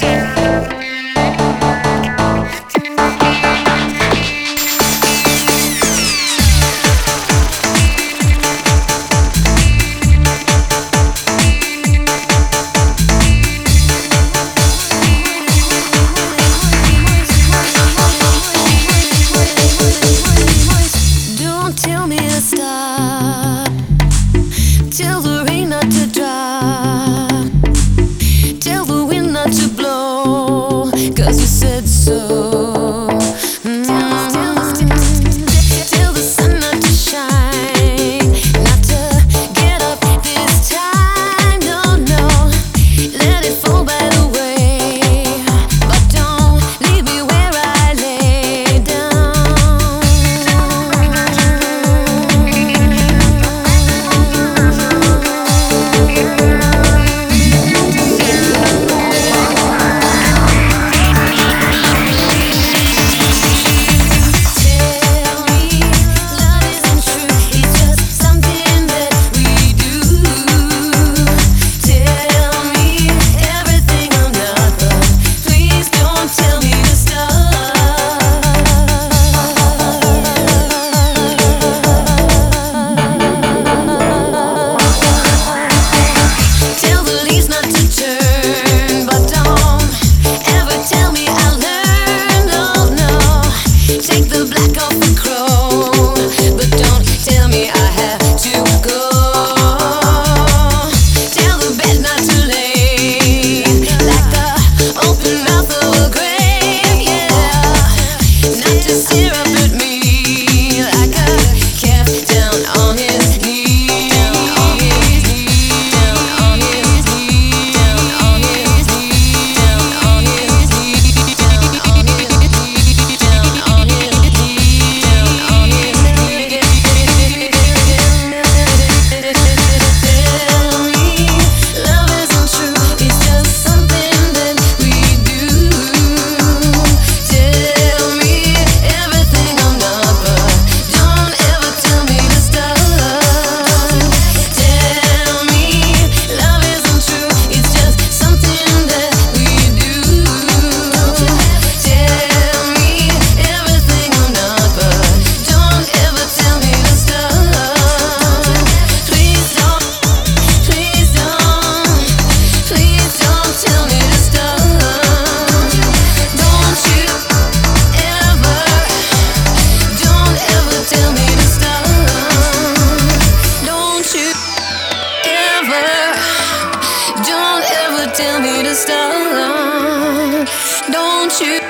tell me to stop. Don't ever tell me to stop. Don't you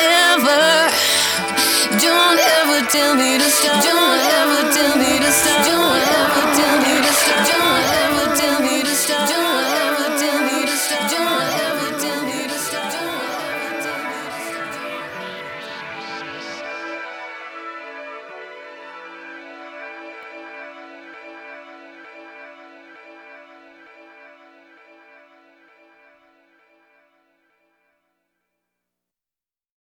ever don't ever tell me to stop.